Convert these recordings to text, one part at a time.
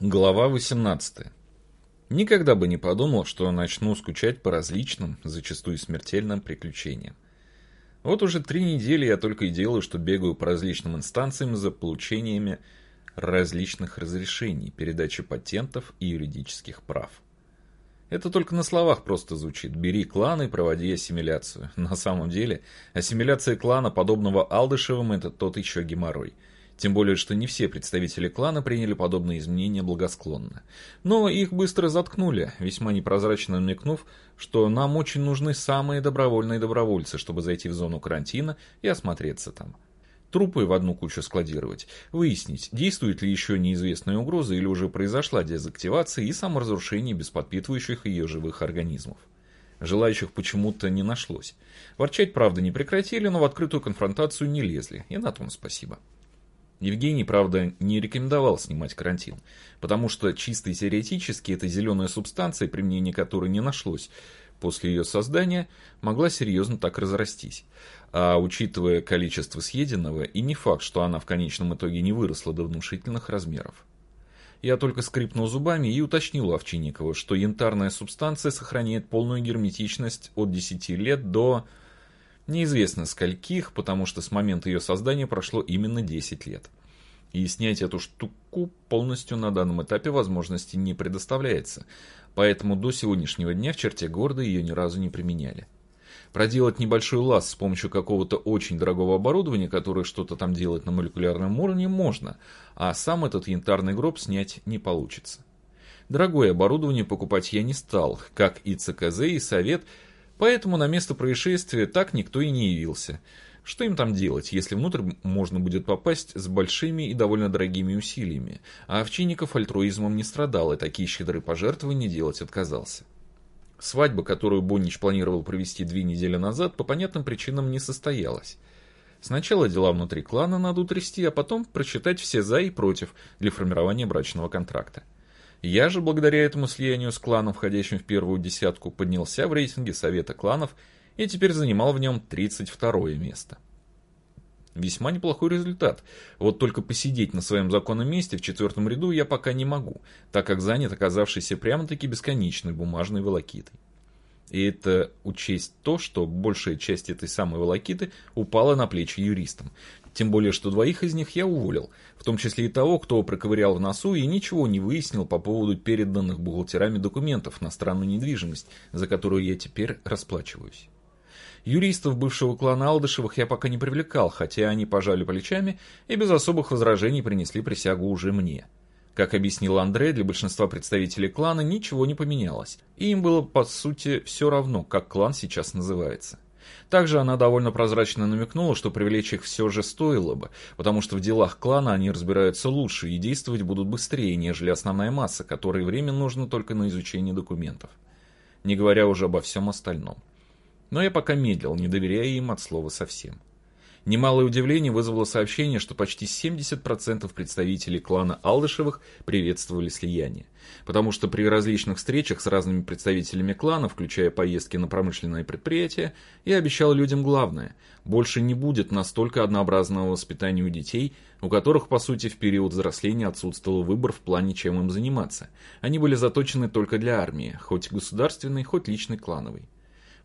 Глава 18. Никогда бы не подумал, что начну скучать по различным, зачастую смертельным приключениям. Вот уже три недели я только и делаю, что бегаю по различным инстанциям за получениями различных разрешений, передачи патентов и юридических прав. Это только на словах просто звучит. Бери кланы и проводи ассимиляцию. На самом деле, ассимиляция клана, подобного Алдышевым, это тот еще геморрой – тем более, что не все представители клана приняли подобные изменения благосклонно. Но их быстро заткнули, весьма непрозрачно намекнув, что нам очень нужны самые добровольные добровольцы, чтобы зайти в зону карантина и осмотреться там. Трупы в одну кучу складировать, выяснить, действует ли еще неизвестная угроза или уже произошла дезактивация и саморазрушение без подпитывающих ее живых организмов. Желающих почему-то не нашлось. Ворчать, правда, не прекратили, но в открытую конфронтацию не лезли, и на том спасибо. Евгений, правда, не рекомендовал снимать карантин, потому что чисто теоретически эта зеленая субстанция, применения которой не нашлось после ее создания, могла серьезно так разрастись. А учитывая количество съеденного, и не факт, что она в конечном итоге не выросла до внушительных размеров. Я только скрипнул зубами и уточнил Овчинникова, что янтарная субстанция сохраняет полную герметичность от 10 лет до Неизвестно скольких, потому что с момента ее создания прошло именно 10 лет. И снять эту штуку полностью на данном этапе возможности не предоставляется, поэтому до сегодняшнего дня в черте города ее ни разу не применяли. Проделать небольшой лаз с помощью какого-то очень дорогого оборудования, которое что-то там делает на молекулярном уровне, можно, а сам этот янтарный гроб снять не получится. Дорогое оборудование покупать я не стал, как и ЦКЗ и Совет – Поэтому на место происшествия так никто и не явился. Что им там делать, если внутрь можно будет попасть с большими и довольно дорогими усилиями, а Овчинников альтруизмом не страдал и такие щедрые пожертвования делать отказался. Свадьба, которую Боннич планировал провести две недели назад, по понятным причинам не состоялась. Сначала дела внутри клана надо утрясти, а потом прочитать все «за» и «против» для формирования брачного контракта. Я же, благодаря этому слиянию с кланом, входящим в первую десятку, поднялся в рейтинге Совета кланов и теперь занимал в нем 32 место. Весьма неплохой результат. Вот только посидеть на своем законном месте в четвертом ряду я пока не могу, так как занят оказавшийся прямо-таки бесконечной бумажной волокитой. И это учесть то, что большая часть этой самой волокиты упала на плечи юристам. Тем более, что двоих из них я уволил, в том числе и того, кто проковырял в носу и ничего не выяснил по поводу переданных бухгалтерами документов на странную недвижимость, за которую я теперь расплачиваюсь. Юристов бывшего клана Алдышевых я пока не привлекал, хотя они пожали плечами и без особых возражений принесли присягу уже мне. Как объяснил Андре, для большинства представителей клана ничего не поменялось, и им было по сути все равно, как клан сейчас называется. Также она довольно прозрачно намекнула, что привлечь их все же стоило бы, потому что в делах клана они разбираются лучше и действовать будут быстрее, нежели основная масса, которой время нужно только на изучение документов. Не говоря уже обо всем остальном. Но я пока медлил, не доверяя им от слова совсем. Немалое удивление вызвало сообщение, что почти 70% представителей клана Алдышевых приветствовали слияние. Потому что при различных встречах с разными представителями клана, включая поездки на промышленные предприятия, я обещал людям главное – больше не будет настолько однообразного воспитания у детей, у которых, по сути, в период взросления отсутствовал выбор в плане, чем им заниматься. Они были заточены только для армии, хоть государственной, хоть личной клановой.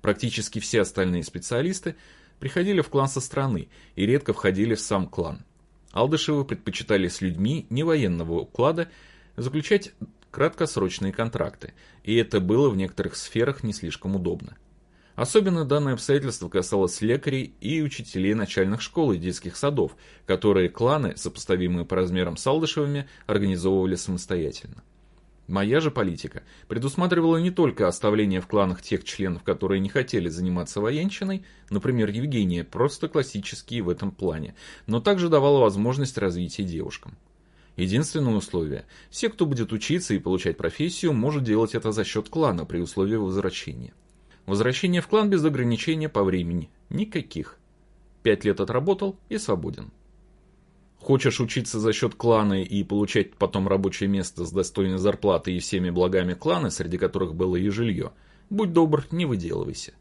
Практически все остальные специалисты – приходили в клан со стороны и редко входили в сам клан. Алдышевы предпочитали с людьми не военного уклада заключать краткосрочные контракты, и это было в некоторых сферах не слишком удобно. Особенно данное обстоятельство касалось лекарей и учителей начальных школ и детских садов, которые кланы, сопоставимые по размерам с Алдышевыми, организовывали самостоятельно. Моя же политика предусматривала не только оставление в кланах тех членов, которые не хотели заниматься военщиной, например, Евгения, просто классические в этом плане, но также давала возможность развития девушкам. Единственное условие – все, кто будет учиться и получать профессию, может делать это за счет клана при условии возвращения. Возвращение в клан без ограничения по времени. Никаких. Пять лет отработал и свободен. Хочешь учиться за счет клана и получать потом рабочее место с достойной зарплатой и всеми благами клана, среди которых было и жилье, будь добр, не выделывайся.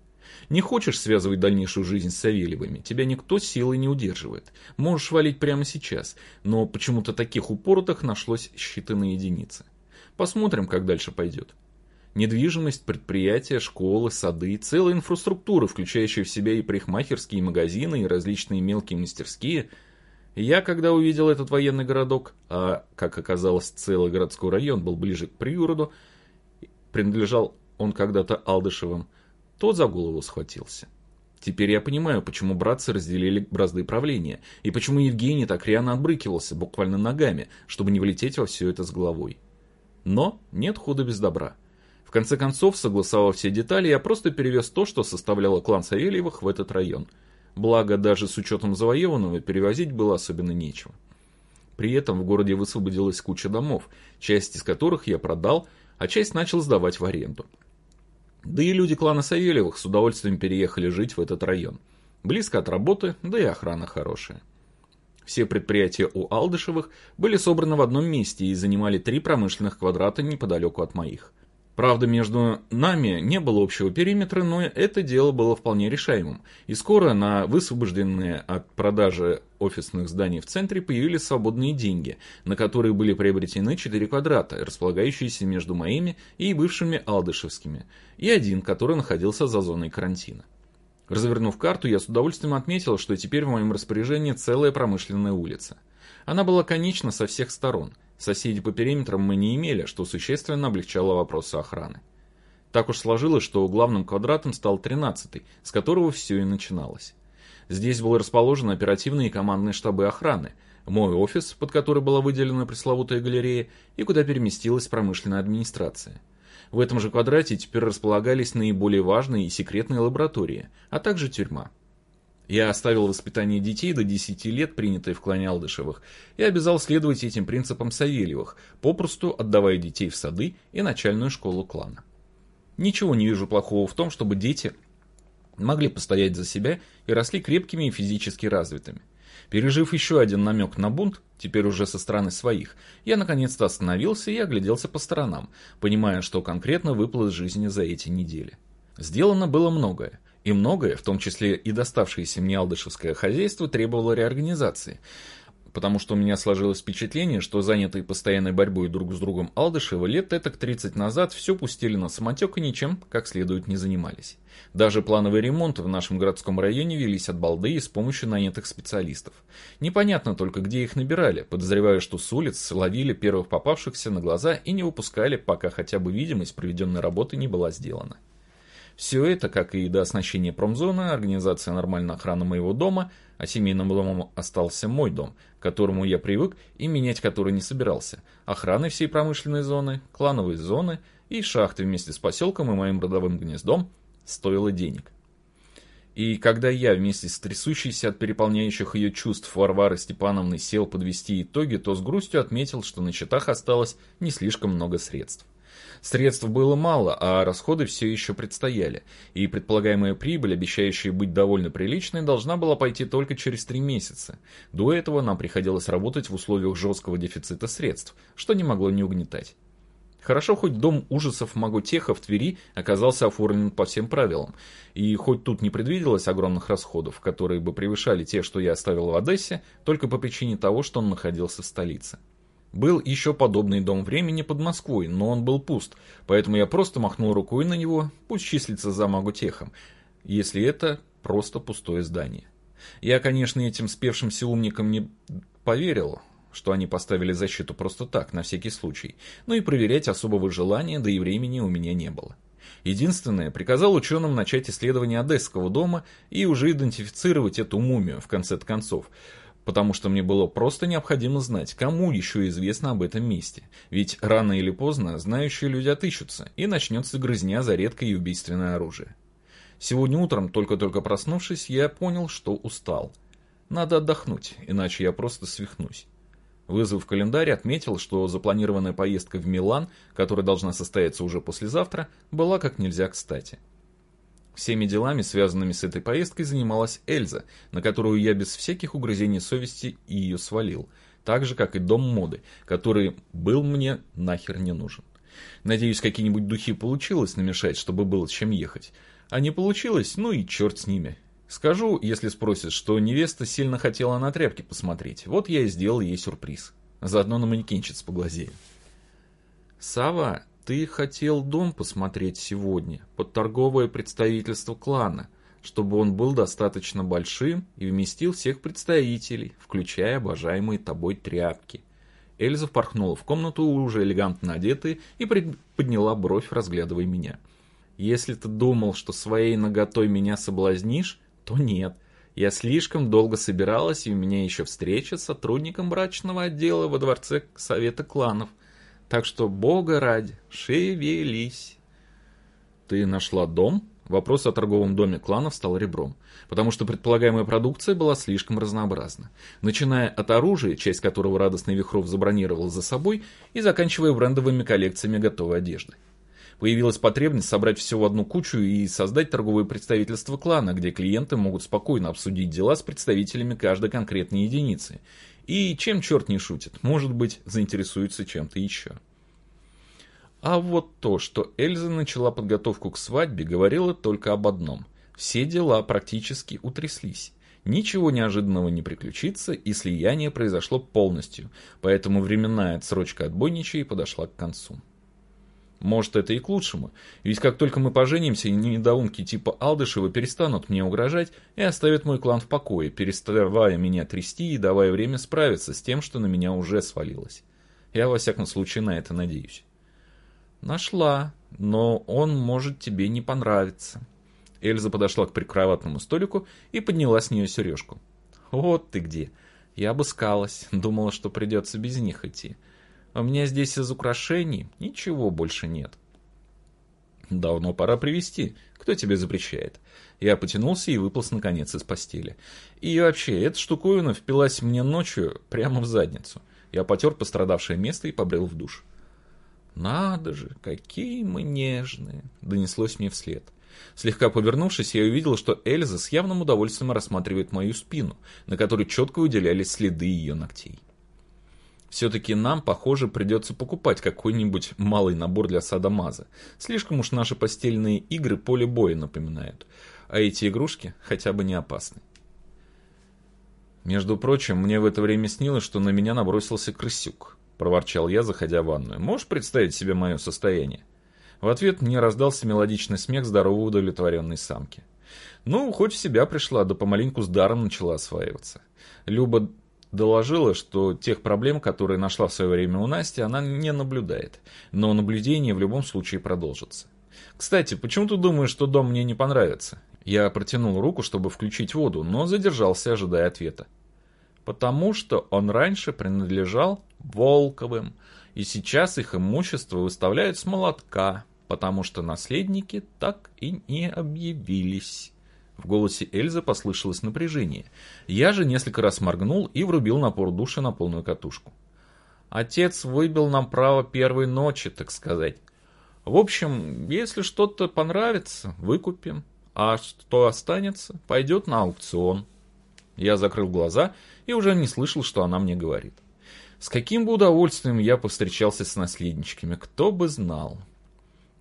Не хочешь связывать дальнейшую жизнь с Савельевыми, тебя никто силой не удерживает. Можешь валить прямо сейчас, но почему-то таких упоротых нашлось считанные единицы. Посмотрим, как дальше пойдет. Недвижимость, предприятия, школы, сады, целая инфраструктура, включающая в себя и парикмахерские магазины, и различные мелкие мастерские. Я, когда увидел этот военный городок, а, как оказалось, целый городской район был ближе к пригороду, принадлежал он когда-то Алдышевым, тот за голову схватился. Теперь я понимаю, почему братцы разделили бразды правления, и почему Евгений так рьяно отбрыкивался, буквально ногами, чтобы не влететь во все это с головой. Но нет худа без добра. В конце концов, согласовав все детали, я просто перевез то, что составляло клан Савельевых в этот район. Благо, даже с учетом завоеванного, перевозить было особенно нечего. При этом в городе высвободилась куча домов, часть из которых я продал, а часть начал сдавать в аренду. Да и люди клана Савельевых с удовольствием переехали жить в этот район. Близко от работы, да и охрана хорошая. Все предприятия у Алдышевых были собраны в одном месте и занимали три промышленных квадрата неподалеку от моих. Правда, между нами не было общего периметра, но это дело было вполне решаемым. И скоро на высвобожденные от продажи офисных зданий в центре появились свободные деньги, на которые были приобретены 4 квадрата, располагающиеся между моими и бывшими алдышевскими, и один, который находился за зоной карантина. Развернув карту, я с удовольствием отметил, что теперь в моем распоряжении целая промышленная улица. Она была конечна со всех сторон – Соседей по периметрам мы не имели, что существенно облегчало вопросы охраны. Так уж сложилось, что главным квадратом стал 13-й, с которого все и начиналось. Здесь были расположены оперативные и командные штабы охраны, мой офис, под который была выделена пресловутая галерея, и куда переместилась промышленная администрация. В этом же квадрате теперь располагались наиболее важные и секретные лаборатории, а также тюрьма. Я оставил воспитание детей до 10 лет, принятое в клане Алдышевых, и обязал следовать этим принципам Савельевых, попросту отдавая детей в сады и начальную школу клана. Ничего не вижу плохого в том, чтобы дети могли постоять за себя и росли крепкими и физически развитыми. Пережив еще один намек на бунт, теперь уже со стороны своих, я наконец-то остановился и огляделся по сторонам, понимая, что конкретно выпало из жизни за эти недели. Сделано было многое. И многое, в том числе и доставшееся мне алдышевское хозяйство, требовало реорганизации, потому что у меня сложилось впечатление, что занятые постоянной борьбой друг с другом Алдышева лет этак 30 назад все пустили на самотек и ничем как следует не занимались. Даже плановые ремонты в нашем городском районе велись от балды и с помощью нанятых специалистов. Непонятно только, где их набирали, подозревая, что с улиц ловили первых попавшихся на глаза и не выпускали, пока хотя бы видимость проведенной работы не была сделана. Все это, как и до оснащения промзоны, организация нормальной охраны моего дома, а семейным домом остался мой дом, к которому я привык и менять который не собирался, охраны всей промышленной зоны, клановой зоны и шахты вместе с поселком и моим родовым гнездом стоило денег. И когда я вместе с трясущейся от переполняющих ее чувств Варвары Степановны сел подвести итоги, то с грустью отметил, что на счетах осталось не слишком много средств. Средств было мало, а расходы все еще предстояли, и предполагаемая прибыль, обещающая быть довольно приличной, должна была пойти только через три месяца. До этого нам приходилось работать в условиях жесткого дефицита средств, что не могло не угнетать. Хорошо, хоть дом ужасов Маготеха в Твери оказался оформлен по всем правилам, и хоть тут не предвиделось огромных расходов, которые бы превышали те, что я оставил в Одессе, только по причине того, что он находился в столице. Был еще подобный дом времени под Москвой, но он был пуст, поэтому я просто махнул рукой на него, пусть числится за Магутехом, если это просто пустое здание. Я, конечно, этим спевшимся умникам не поверил, что они поставили защиту просто так, на всякий случай, но и проверять особого желания, да и времени у меня не было. Единственное, приказал ученым начать исследование Одесского дома и уже идентифицировать эту мумию в конце концов, потому что мне было просто необходимо знать, кому еще известно об этом месте. Ведь рано или поздно знающие люди отыщутся, и начнется грызня за редкое и убийственное оружие. Сегодня утром, только-только проснувшись, я понял, что устал. Надо отдохнуть, иначе я просто свихнусь. Вызвав календарь, отметил, что запланированная поездка в Милан, которая должна состояться уже послезавтра, была как нельзя кстати. Всеми делами, связанными с этой поездкой, занималась Эльза, на которую я без всяких угрызений совести ее свалил, так же, как и дом моды, который был мне нахер не нужен. Надеюсь, какие-нибудь духи получилось намешать, чтобы было чем ехать. А не получилось, ну и черт с ними. Скажу, если спросят, что невеста сильно хотела на тряпки посмотреть. Вот я и сделал ей сюрприз. Заодно на манекенщиц поглазею. Сава, ты хотел дом посмотреть сегодня под торговое представительство клана, чтобы он был достаточно большим и вместил всех представителей, включая обожаемые тобой тряпки. Эльза впорхнула в комнату, уже элегантно одетая, и подняла бровь, разглядывая меня. Если ты думал, что своей наготой меня соблазнишь, то нет. Я слишком долго собиралась, и у меня еще встреча с сотрудником брачного отдела во дворце Совета кланов. Так что, бога ради, шевелись. Ты нашла дом? Вопрос о торговом доме кланов стал ребром, потому что предполагаемая продукция была слишком разнообразна, начиная от оружия, часть которого радостный Вихров забронировал за собой, и заканчивая брендовыми коллекциями готовой одежды. Появилась потребность собрать все в одну кучу и создать торговое представительство клана, где клиенты могут спокойно обсудить дела с представителями каждой конкретной единицы. И чем черт не шутит, может быть, заинтересуется чем-то еще. А вот то, что Эльза начала подготовку к свадьбе, говорило только об одном. Все дела практически утряслись. Ничего неожиданного не приключится, и слияние произошло полностью, поэтому временная отсрочка отбойничей подошла к концу. Может, это и к лучшему. Ведь как только мы поженимся, недоумки типа Алдышева перестанут мне угрожать и оставят мой клан в покое, переставая меня трясти и давая время справиться с тем, что на меня уже свалилось. Я, во всяком случае, на это надеюсь. Нашла, но он может тебе не понравиться. Эльза подошла к прикроватному столику и подняла с нее сережку. Вот ты где. Я обыскалась, думала, что придется без них идти. У меня здесь из украшений ничего больше нет. Давно пора привести. Кто тебе запрещает? Я потянулся и выполз наконец из постели. И вообще, эта штуковина впилась мне ночью прямо в задницу. Я потер пострадавшее место и побрел в душ. «Надо же, какие мы нежные!» — донеслось мне вслед. Слегка повернувшись, я увидел, что Эльза с явным удовольствием рассматривает мою спину, на которой четко выделялись следы ее ногтей. Все-таки нам, похоже, придется покупать какой-нибудь малый набор для садомаза. Слишком уж наши постельные игры поле боя напоминают. А эти игрушки хотя бы не опасны. Между прочим, мне в это время снилось, что на меня набросился крысюк. Проворчал я, заходя в ванную. Можешь представить себе мое состояние? В ответ мне раздался мелодичный смех здоровой удовлетворенной самки. Ну, хоть в себя пришла, да помаленьку с даром начала осваиваться. Люба доложила, что тех проблем, которые нашла в свое время у Насти, она не наблюдает. Но наблюдение в любом случае продолжится. Кстати, почему ты думаешь, что дом мне не понравится? Я протянул руку, чтобы включить воду, но задержался, ожидая ответа. Потому что он раньше принадлежал Волковым, и сейчас их имущество выставляют с молотка, потому что наследники так и не объявились. В голосе Эльзы послышалось напряжение. Я же несколько раз моргнул и врубил напор души на полную катушку. Отец выбил нам право первой ночи, так сказать. В общем, если что-то понравится, выкупим. А что останется, пойдет на аукцион. Я закрыл глаза и уже не слышал, что она мне говорит. С каким бы удовольствием я повстречался с наследничками, кто бы знал.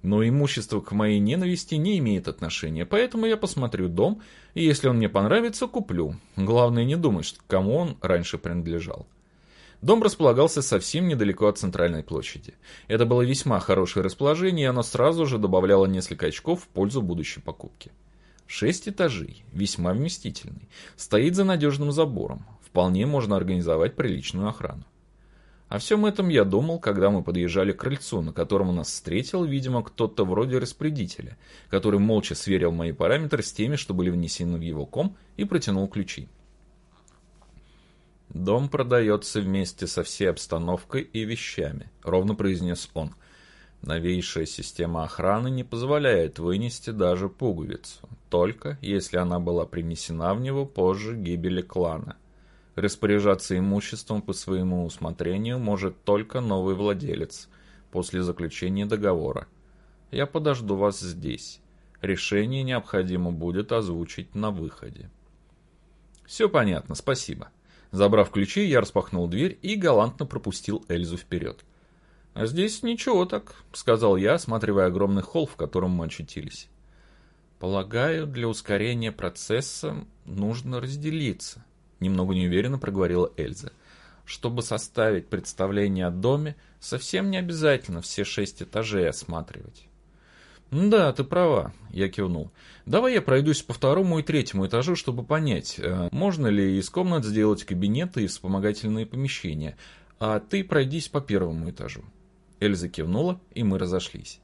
Но имущество к моей ненависти не имеет отношения, поэтому я посмотрю дом, и если он мне понравится, куплю. Главное не думать, кому он раньше принадлежал. Дом располагался совсем недалеко от центральной площади. Это было весьма хорошее расположение, и оно сразу же добавляло несколько очков в пользу будущей покупки. Шесть этажей, весьма вместительный, стоит за надежным забором. Вполне можно организовать приличную охрану. О всем этом я думал, когда мы подъезжали к крыльцу, на котором нас встретил, видимо, кто-то вроде распорядителя, который молча сверил мои параметры с теми, что были внесены в его ком, и протянул ключи. «Дом продается вместе со всей обстановкой и вещами», — ровно произнес он. «Новейшая система охраны не позволяет вынести даже пуговицу, только если она была принесена в него позже гибели клана. Распоряжаться имуществом по своему усмотрению может только новый владелец после заключения договора. Я подожду вас здесь. Решение необходимо будет озвучить на выходе. Все понятно, спасибо. Забрав ключи, я распахнул дверь и галантно пропустил Эльзу вперед. «А здесь ничего так», — сказал я, осматривая огромный холл, в котором мы очутились. Полагаю, для ускорения процесса нужно разделиться, немного неуверенно проговорила Эльза. Чтобы составить представление о доме, совсем не обязательно все шесть этажей осматривать. «Да, ты права», — я кивнул. «Давай я пройдусь по второму и третьему этажу, чтобы понять, э, можно ли из комнат сделать кабинеты и вспомогательные помещения, а ты пройдись по первому этажу». Эльза кивнула, и мы разошлись.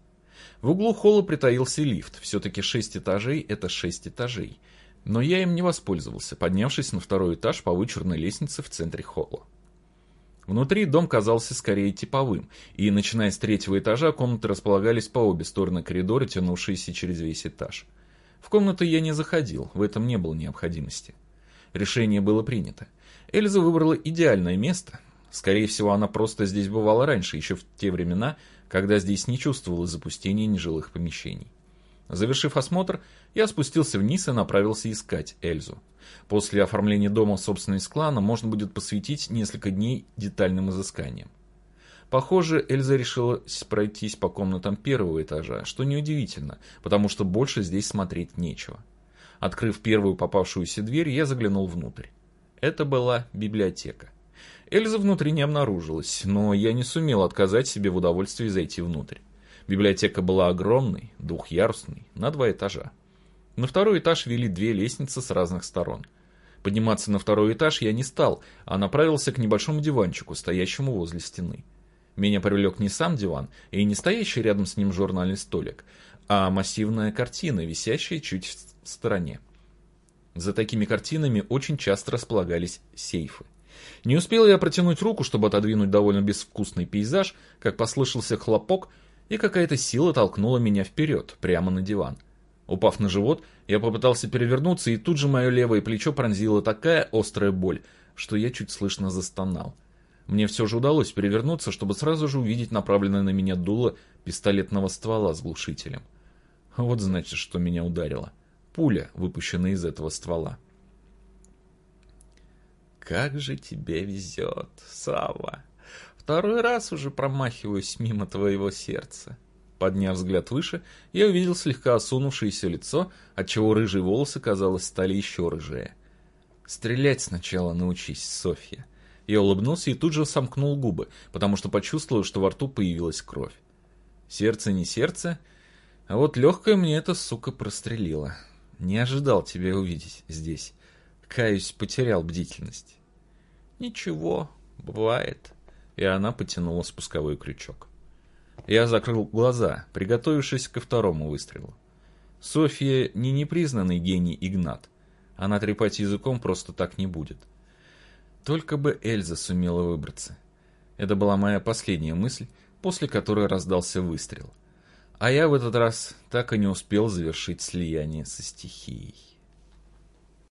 В углу холла притаился лифт, все-таки шесть этажей — это шесть этажей. Но я им не воспользовался, поднявшись на второй этаж по вычурной лестнице в центре холла. Внутри дом казался скорее типовым, и, начиная с третьего этажа, комнаты располагались по обе стороны коридора, тянувшиеся через весь этаж. В комнаты я не заходил, в этом не было необходимости. Решение было принято. Эльза выбрала идеальное место. Скорее всего, она просто здесь бывала раньше, еще в те времена, когда здесь не чувствовалось запустения нежилых помещений. Завершив осмотр, я спустился вниз и направился искать Эльзу. После оформления дома в собственность клана можно будет посвятить несколько дней детальным изысканиям. Похоже, Эльза решила пройтись по комнатам первого этажа, что неудивительно, потому что больше здесь смотреть нечего. Открыв первую попавшуюся дверь, я заглянул внутрь. Это была библиотека. Эльза внутри не обнаружилась, но я не сумел отказать себе в удовольствии зайти внутрь. Библиотека была огромной, двухъярусной, на два этажа. На второй этаж вели две лестницы с разных сторон. Подниматься на второй этаж я не стал, а направился к небольшому диванчику, стоящему возле стены. Меня привлек не сам диван и не стоящий рядом с ним журнальный столик, а массивная картина, висящая чуть в стороне. За такими картинами очень часто располагались сейфы. Не успел я протянуть руку, чтобы отодвинуть довольно безвкусный пейзаж, как послышался хлопок, и какая-то сила толкнула меня вперед, прямо на диван. Упав на живот, я попытался перевернуться, и тут же мое левое плечо пронзила такая острая боль, что я чуть слышно застонал. Мне все же удалось перевернуться, чтобы сразу же увидеть направленное на меня дуло пистолетного ствола с глушителем. Вот значит, что меня ударило. Пуля, выпущенная из этого ствола. «Как же тебе везет, Сава!» Второй раз уже промахиваюсь мимо твоего сердца. Подняв взгляд выше, я увидел слегка осунувшееся лицо, отчего рыжие волосы, казалось, стали еще рыжее. «Стрелять сначала научись, Софья». Я улыбнулся и тут же сомкнул губы, потому что почувствовал, что во рту появилась кровь. Сердце не сердце, а вот легкое мне эта сука прострелила. Не ожидал тебя увидеть здесь. Каюсь, потерял бдительность. Ничего, бывает и она потянула спусковой крючок. Я закрыл глаза, приготовившись ко второму выстрелу. Софья не непризнанный гений Игнат. Она трепать языком просто так не будет. Только бы Эльза сумела выбраться. Это была моя последняя мысль, после которой раздался выстрел. А я в этот раз так и не успел завершить слияние со стихией.